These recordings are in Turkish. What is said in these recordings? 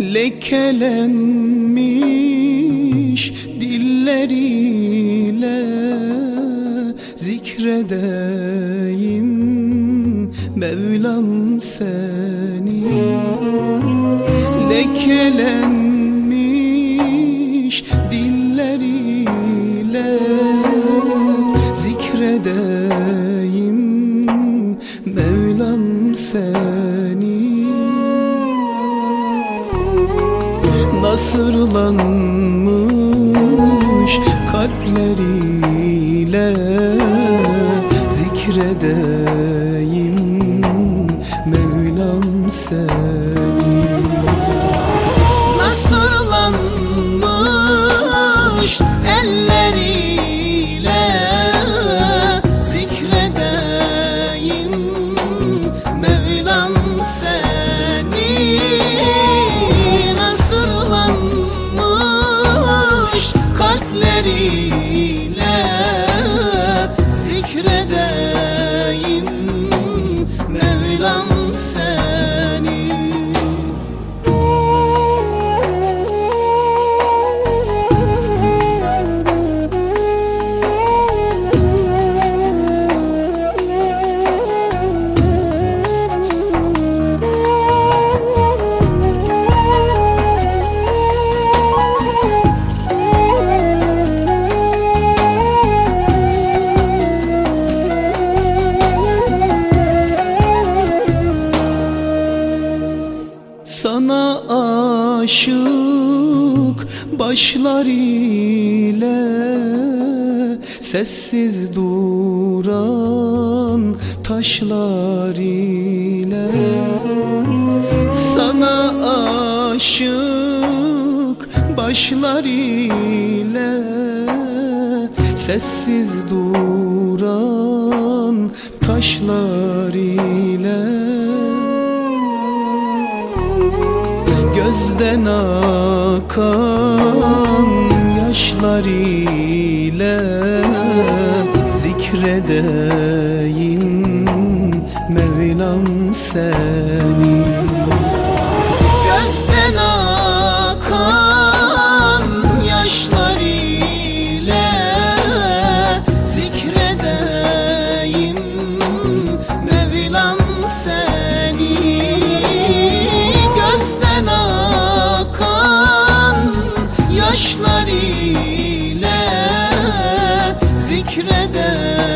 Lekelenmiş dilleriyle zikredeyim Mevlam seni. Lekelenmiş dilleriyle zikredeyim Nasırlanmış kalpleriyle zikredeyim. Mevlam seni aşık başlar ile Sessiz duran taşlar ile. Sana aşık başlar ile Sessiz duran taşlar ile Gözden akan yaşlar ile zikredeyim Mevlam seni ile zikredeyim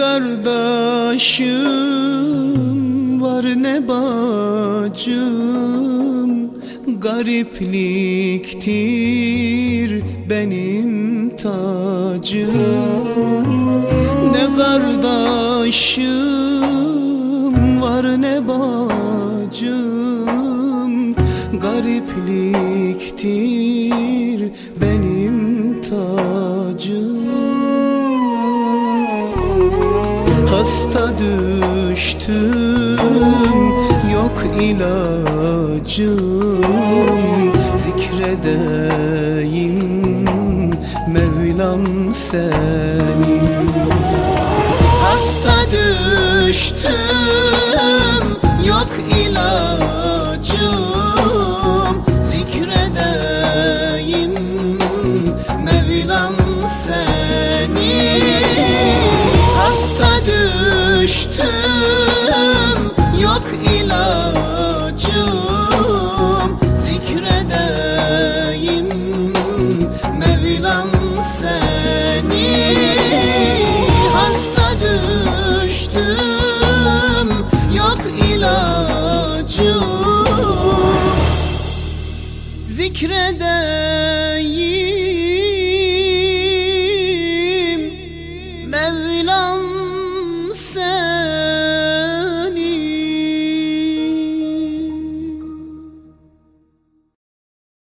kardeşim var ne bacım? Garipliktir benim tacım. Ne kardeşim var ne bacım? Garipliktir benim Hasta düştüm. Yok ilacım Zikredeyim. Mevlam seni. Hasta düştüm. Yok ilacım Zikredeyim. Mevlam düştüm yok ilacım. Zikredeyim Mevlam seni. Hasta düştüm yok ilacım. Zikreder